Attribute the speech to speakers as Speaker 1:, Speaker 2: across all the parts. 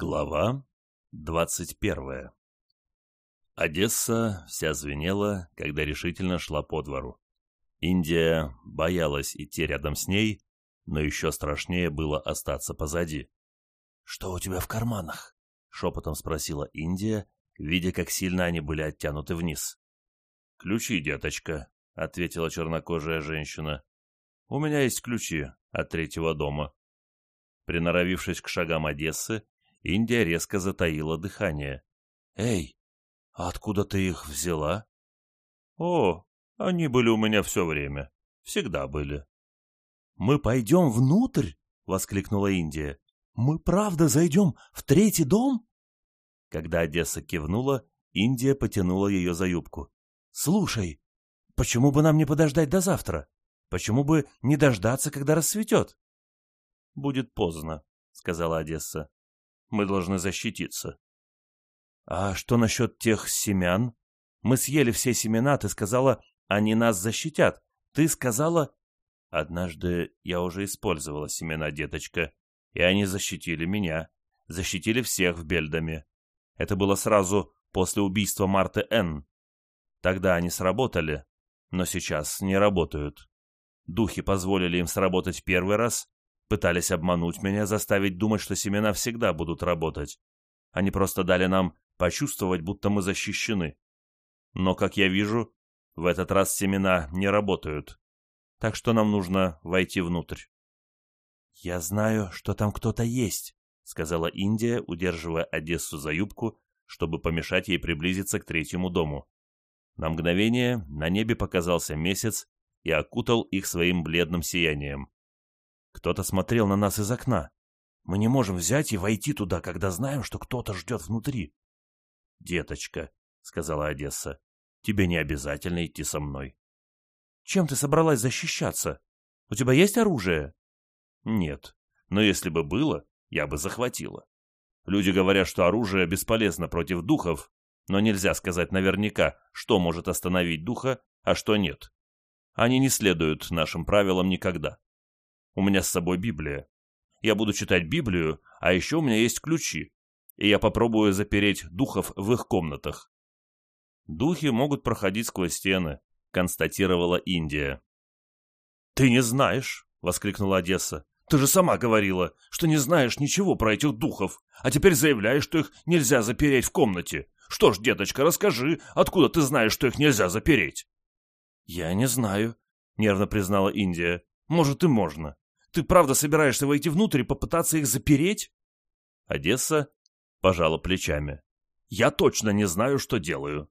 Speaker 1: Глава двадцать первая Одесса вся звенела, когда решительно шла по двору. Индия боялась идти рядом с ней, но еще страшнее было остаться позади. «Что у тебя в карманах?» — шепотом спросила Индия, видя, как сильно они были оттянуты вниз. «Ключи, деточка», — ответила чернокожая женщина. «У меня есть ключи от третьего дома». Приноровившись к шагам Одессы, Индия резко затаила дыхание. «Эй, а откуда ты их взяла?» «О, они были у меня все время. Всегда были».
Speaker 2: «Мы пойдем внутрь?» — воскликнула Индия. «Мы правда зайдем в третий дом?»
Speaker 1: Когда Одесса кивнула, Индия потянула ее за юбку.
Speaker 2: «Слушай, почему бы нам не подождать до завтра? Почему бы не дождаться, когда рассветет?»
Speaker 1: «Будет поздно», — сказала Одесса. Мы должны защититься.
Speaker 2: А что насчет тех семян? Мы съели все семена, ты сказала, они нас защитят. Ты сказала...
Speaker 1: Однажды я уже использовала семена, деточка, и они защитили меня, защитили всех в Бельдаме. Это было сразу после убийства Марты Н. Тогда они сработали, но сейчас не работают. Духи позволили им сработать первый раз, Пытались обмануть меня, заставить думать, что семена всегда будут работать. Они просто дали нам почувствовать, будто мы защищены. Но, как я вижу, в этот раз семена не работают. Так что нам нужно войти внутрь.
Speaker 2: «Я знаю, что там кто-то есть», — сказала Индия, удерживая Одессу за юбку, чтобы помешать ей приблизиться к третьему дому. На мгновение на небе показался месяц и окутал их своим бледным сиянием. Кто-то смотрел на нас из окна. Мы не можем взять и войти туда, когда знаем, что кто-то ждет внутри.
Speaker 1: — Деточка, — сказала Одесса, — тебе не обязательно идти со мной.
Speaker 2: — Чем ты собралась защищаться? У тебя есть оружие?
Speaker 1: — Нет, но если бы было, я бы захватила. Люди говорят, что оружие бесполезно против духов, но нельзя сказать наверняка, что может остановить духа, а что нет. Они не следуют нашим правилам никогда. У меня с собой Библия. Я буду читать Библию, а еще у меня есть ключи, и я попробую запереть духов в их комнатах. Духи могут проходить сквозь стены, констатировала Индия.
Speaker 2: Ты не знаешь, воскликнула Одесса. Ты же сама говорила, что не знаешь ничего про этих духов, а теперь заявляешь, что их нельзя запереть в комнате. Что ж, деточка, расскажи, откуда ты знаешь, что их нельзя запереть?
Speaker 1: Я не знаю, нервно признала Индия.
Speaker 2: Может, и можно. Ты правда собираешься войти внутрь и попытаться их запереть?
Speaker 1: Одесса пожала плечами.
Speaker 2: Я точно не знаю, что делаю.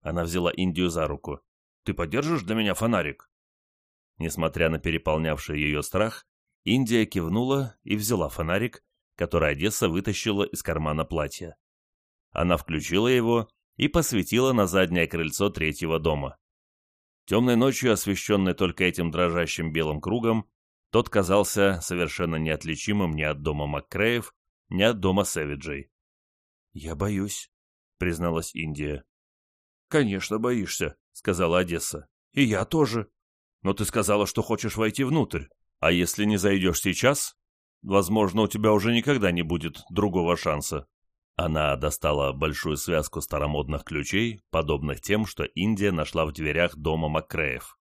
Speaker 1: Она взяла Индию за руку. Ты подержишь для меня фонарик? Несмотря на переполнявший ее страх, Индия кивнула и взяла фонарик, который Одесса вытащила из кармана платья. Она включила его и посветила на заднее крыльцо третьего дома. Темной ночью, освещенной только этим дрожащим белым кругом, тот казался совершенно неотличимым ни от дома Маккреев, ни от дома Сэвиджей.
Speaker 2: «Я боюсь», — призналась Индия.
Speaker 1: «Конечно боишься», — сказала Одесса. «И я тоже. Но ты сказала, что хочешь войти внутрь. А если не зайдешь сейчас, возможно, у тебя уже никогда не будет другого шанса». Она достала большую связку старомодных ключей, подобных тем, что Индия нашла в дверях дома Маккреев.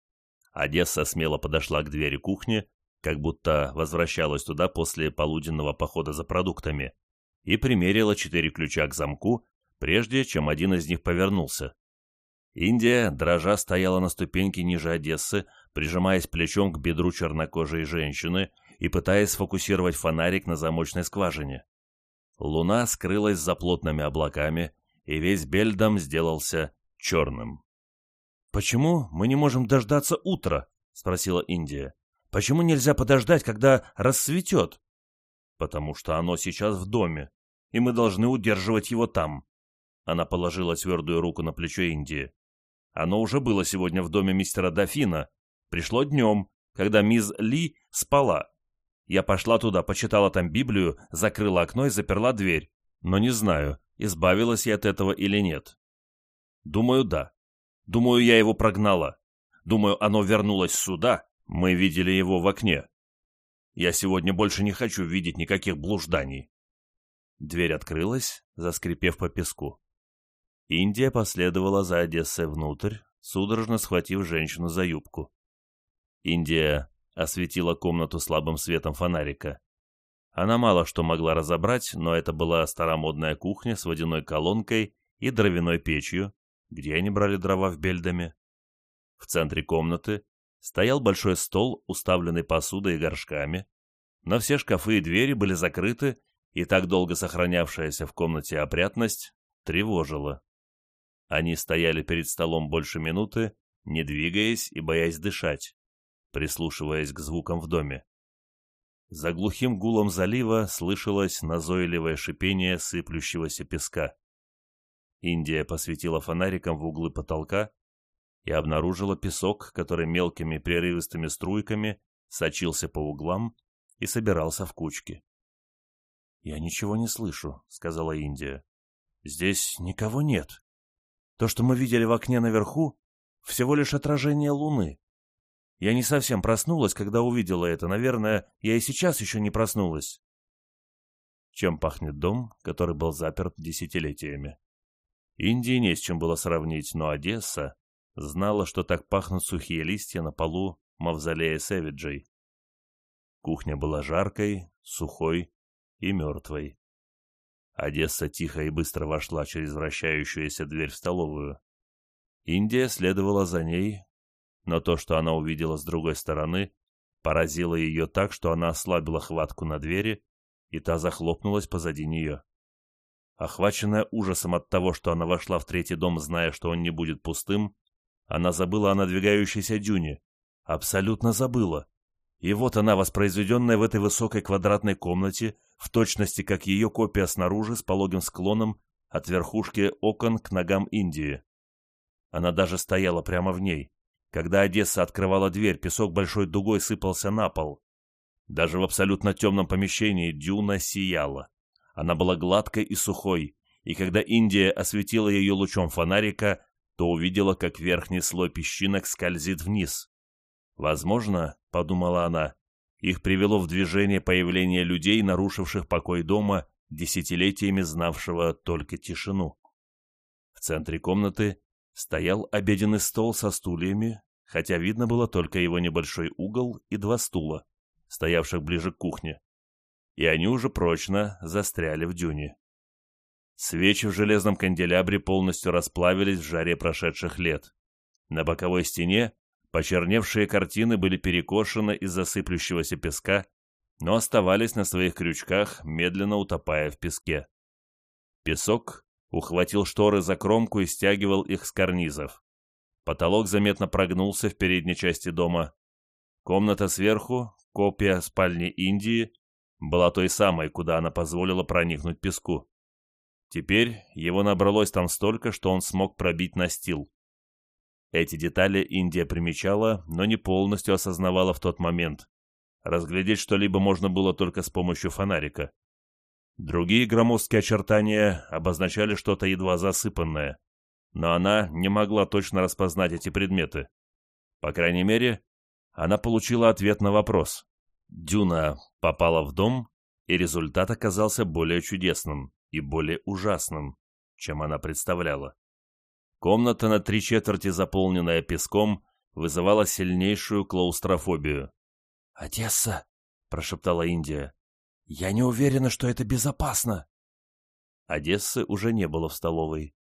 Speaker 1: Одесса смело подошла к двери кухни, как будто возвращалась туда после полуденного похода за продуктами, и примерила четыре ключа к замку, прежде чем один из них повернулся. Индия, дрожа, стояла на ступеньке ниже Одессы, прижимаясь плечом к бедру чернокожей женщины и пытаясь сфокусировать фонарик на замочной скважине. Луна скрылась за плотными облаками, и весь Бельдом сделался черным.
Speaker 2: «Почему мы не можем дождаться утра?» — спросила Индия. Почему нельзя подождать, когда рассветет?
Speaker 1: Потому что оно сейчас в доме, и мы должны удерживать его там. Она положила твердую руку на плечо Индии. Оно уже было сегодня в доме мистера Дофина. Пришло днем, когда мисс Ли спала. Я пошла туда, почитала там Библию, закрыла окно и заперла дверь. Но не знаю, избавилась я от этого или нет. Думаю, да. Думаю, я его прогнала. Думаю, оно вернулось сюда мы видели его в окне. Я сегодня больше не хочу видеть никаких блужданий.
Speaker 2: Дверь открылась, заскрипев по песку. Индия последовала за Одессой внутрь, судорожно схватив женщину за юбку. Индия осветила комнату слабым светом фонарика. Она мало что могла разобрать, но это была старомодная кухня с водяной колонкой и дровяной печью, где они брали дрова в Бельдаме. В центре комнаты стоял большой стол, уставленный посудой и горшками, но все шкафы и двери были закрыты, и так долго сохранявшаяся в комнате опрятность тревожила. Они стояли перед столом больше минуты, не двигаясь и боясь дышать, прислушиваясь к звукам в доме. За глухим гулом залива слышалось назойливое шипение сыплющегося песка. Индия посветила фонариком в углы потолка и обнаружила песок, который мелкими прерывистыми струйками сочился по углам и собирался в кучки. «Я ничего не слышу», — сказала Индия. «Здесь никого нет. То, что мы видели в окне наверху, всего лишь отражение луны. Я не совсем проснулась, когда увидела это. Наверное, я и сейчас еще не проснулась». Чем пахнет дом, который был заперт десятилетиями? Индии не с чем было сравнить, но Одесса знала, что так пахнут сухие листья на полу мавзолея Сэвиджей. Кухня была жаркой, сухой и мертвой. Одесса тихо и быстро вошла через вращающуюся дверь в столовую. Индия следовала за ней, но то, что она увидела с другой стороны, поразило ее так, что она ослабила хватку на двери, и та захлопнулась позади нее. Охваченная ужасом от того, что она вошла в третий дом, зная, что он не будет пустым, она забыла о надвигающейся дюне. Абсолютно забыла. И вот она, воспроизведенная в этой высокой квадратной комнате, в точности как ее копия снаружи с пологим склоном от верхушки окон к ногам Индии. Она даже стояла прямо в ней. Когда Одесса открывала дверь, песок большой дугой сыпался на пол. Даже в абсолютно темном помещении дюна сияла. Она была гладкой и сухой, и когда Индия осветила ее лучом фонарика, то увидела, как верхний слой песчинок скользит вниз. Возможно, — подумала она, — их привело в движение появление людей, нарушивших покой дома, десятилетиями знавшего только тишину. В центре комнаты стоял обеденный стол со стульями, хотя видно было только его небольшой угол и два стула, стоявших ближе к кухне и они уже прочно застряли в дюне. Свечи в железном канделябре полностью расплавились в жаре прошедших лет. На боковой стене почерневшие картины были перекошены из засыплющегося песка, но оставались на своих крючках, медленно утопая в песке. Песок ухватил шторы за кромку и стягивал их с карнизов. Потолок заметно прогнулся в передней части дома. Комната сверху, копия спальни Индии, была той самой, куда она позволила проникнуть песку. Теперь его набралось там столько, что он смог пробить настил. Эти детали Индия примечала, но не полностью осознавала в тот момент. Разглядеть что-либо можно было только с помощью фонарика. Другие громоздкие очертания обозначали что-то едва засыпанное, но она не могла точно распознать эти предметы. По крайней мере, она получила ответ на вопрос. Дюна попала в дом, и результат оказался более чудесным и более ужасным, чем она представляла. Комната на три четверти, заполненная песком, вызывала сильнейшую клаустрофобию. «Одесса!» — прошептала Индия. «Я не уверена, что это безопасно!» Одессы уже не было в столовой.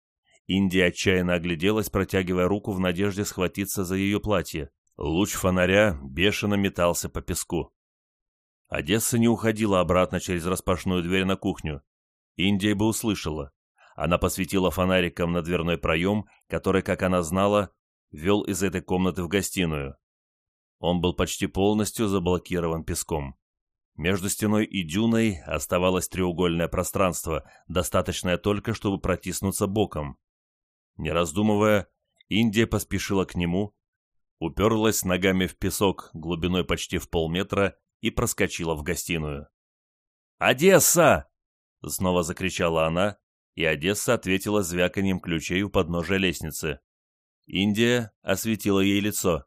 Speaker 2: Индия отчаянно огляделась, протягивая руку в надежде схватиться за ее платье. Луч фонаря бешено метался по песку. Одесса не уходила обратно через распашную дверь на кухню. Индия бы услышала. Она посветила фонариком на дверной проем, который, как она знала, вел из этой комнаты в гостиную. Он был почти полностью заблокирован песком. Между стеной и дюной оставалось треугольное пространство, достаточное только, чтобы протиснуться боком. Не раздумывая, Индия поспешила к нему, уперлась ногами в песок глубиной почти в полметра и проскочила в гостиную. «Одесса!» — снова закричала она, и Одесса ответила звяканием ключей у подножия лестницы. Индия осветила ей лицо.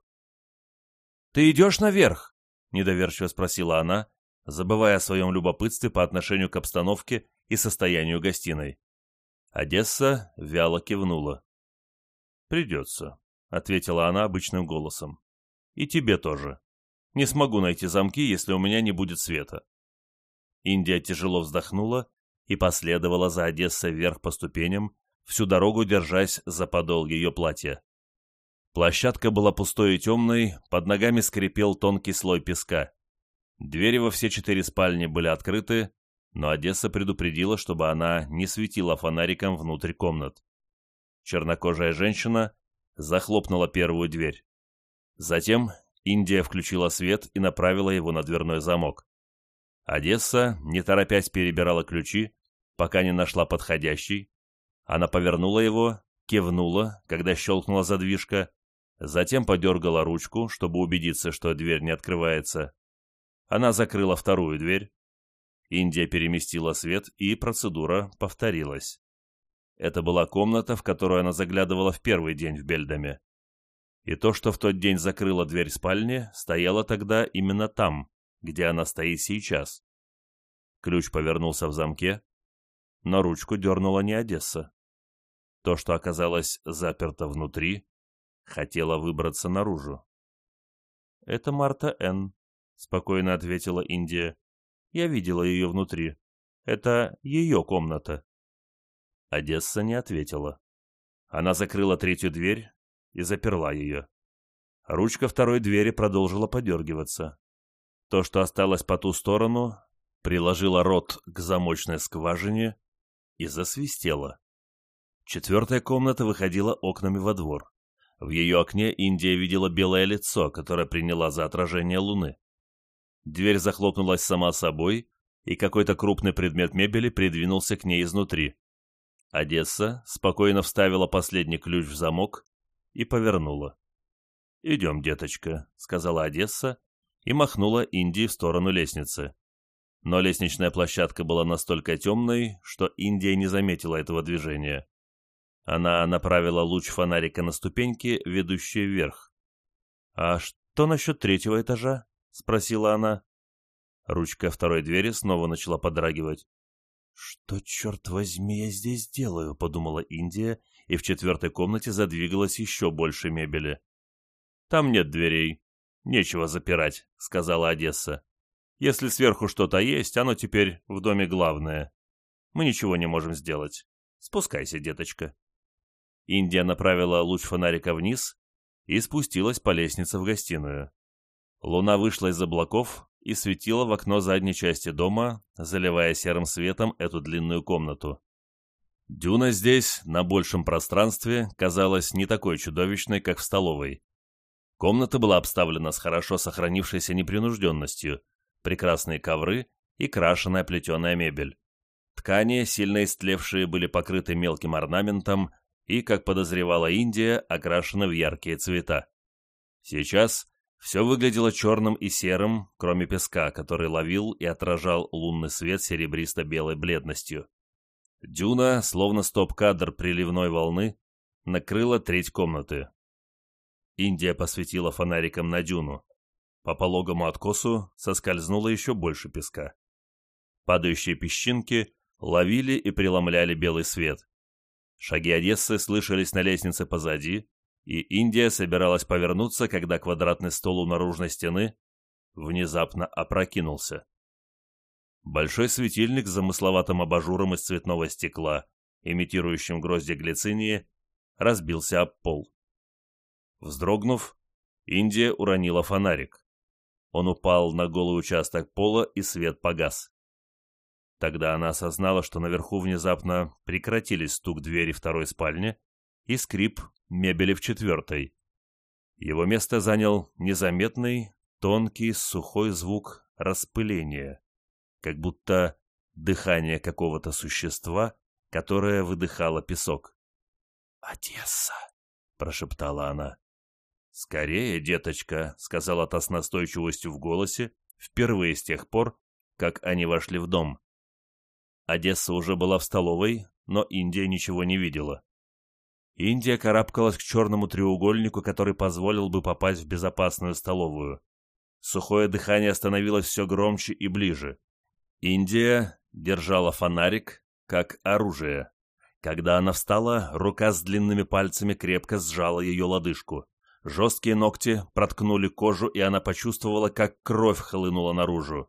Speaker 2: «Ты идешь наверх?» — недоверчиво спросила она, забывая о своем любопытстве по отношению к обстановке и состоянию гостиной. Одесса вяло кивнула. «Придется», — ответила она обычным голосом. «И тебе тоже. Не смогу найти замки, если у меня не будет света». Индия тяжело вздохнула и последовала за Одессой вверх по ступеням, всю дорогу держась за подол ее платья. Площадка была пустой и темной, под ногами скрипел тонкий слой песка. Двери во все четыре спальни были открыты, но Одесса предупредила, чтобы она не светила фонариком внутрь комнат. Чернокожая женщина захлопнула первую дверь. Затем Индия включила свет и направила его на дверной замок. Одесса, не торопясь, перебирала ключи, пока не нашла подходящий. Она повернула его, кивнула, когда щелкнула задвижка, затем подергала ручку, чтобы убедиться, что дверь не открывается. Она закрыла вторую дверь. Индия переместила свет, и процедура повторилась. Это была комната, в которую она заглядывала в первый день в Бельдаме. И то, что в тот день закрыла дверь спальни, стояло тогда именно там, где она стоит сейчас. Ключ повернулся в замке, но ручку дернула не Одесса. То, что оказалось заперто внутри, хотело выбраться наружу. «Это Марта Н», — спокойно ответила Индия. «Я видела ее внутри. Это ее комната». Одесса не ответила. Она закрыла третью дверь и заперла ее. Ручка второй двери продолжила подергиваться. То, что осталось по ту сторону, приложила рот к замочной скважине и засвистела. Четвертая комната выходила окнами во двор. В ее окне Индия видела белое лицо, которое приняла за отражение луны. Дверь захлопнулась сама собой, и какой-то крупный предмет мебели придвинулся к ней изнутри. Одесса спокойно вставила последний ключ в замок и повернула. «Идем, деточка», — сказала Одесса и махнула Индии в сторону лестницы. Но лестничная площадка была настолько темной, что Индия не заметила этого движения. Она направила луч фонарика на ступеньки, ведущие вверх. «А что насчет третьего этажа?» — спросила она. Ручка второй двери снова начала подрагивать. «Что, черт возьми, я здесь делаю?» — подумала Индия, и в четвертой комнате задвигалось еще больше мебели. «Там нет дверей. Нечего запирать», — сказала Одесса. «Если сверху что-то есть, оно теперь в доме главное. Мы ничего не можем сделать. Спускайся, деточка». Индия направила луч фонарика вниз и спустилась по лестнице в гостиную. Луна вышла из облаков и светила в окно задней части дома, заливая серым светом эту длинную комнату. Дюна здесь, на большем пространстве, казалась не такой чудовищной, как в столовой. Комната была обставлена с хорошо сохранившейся непринужденностью, прекрасные ковры и крашеная плетеная мебель. Ткани, сильно истлевшие, были покрыты мелким орнаментом и, как подозревала Индия, окрашены в яркие цвета. Сейчас все выглядело черным и серым, кроме песка, который ловил и отражал лунный свет серебристо-белой бледностью. Дюна, словно стоп-кадр приливной волны, накрыла треть комнаты. Индия посветила фонариком на дюну. По пологому откосу соскользнуло еще больше песка. Падающие песчинки ловили и преломляли белый свет. Шаги Одессы слышались на лестнице позади, и Индия собиралась повернуться, когда квадратный стол у наружной стены внезапно опрокинулся. Большой светильник с замысловатым абажуром из цветного стекла, имитирующим грозди глицинии, разбился об пол. Вздрогнув, Индия уронила фонарик. Он упал на голый участок пола, и свет погас. Тогда она осознала, что наверху внезапно прекратились стук двери второй спальни и скрип мебели в четвертой. Его место занял незаметный, тонкий, сухой звук распыления, как будто дыхание какого-то существа, которое выдыхало песок. «Одесса!» — прошептала она. «Скорее, деточка», — сказала та с настойчивостью в голосе, впервые с тех пор, как они вошли в дом. Одесса уже была в столовой, но Индия ничего не видела. Индия карабкалась к черному треугольнику, который позволил бы попасть в безопасную столовую. Сухое дыхание становилось все громче и ближе. Индия держала фонарик как оружие. Когда она встала, рука с длинными пальцами крепко сжала ее лодыжку. Жесткие ногти проткнули кожу, и она почувствовала, как кровь хлынула наружу.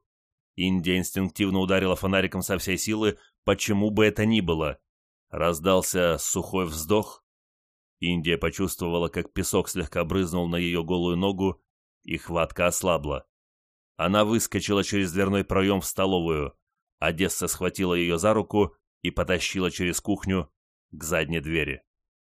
Speaker 2: Индия инстинктивно ударила фонариком со всей силы, почему бы это ни было. Раздался сухой вздох. Индия почувствовала, как песок слегка брызнул на ее голую ногу, и хватка ослабла. Она выскочила через дверной проем в столовую. Одесса схватила ее за руку и потащила через кухню к задней двери.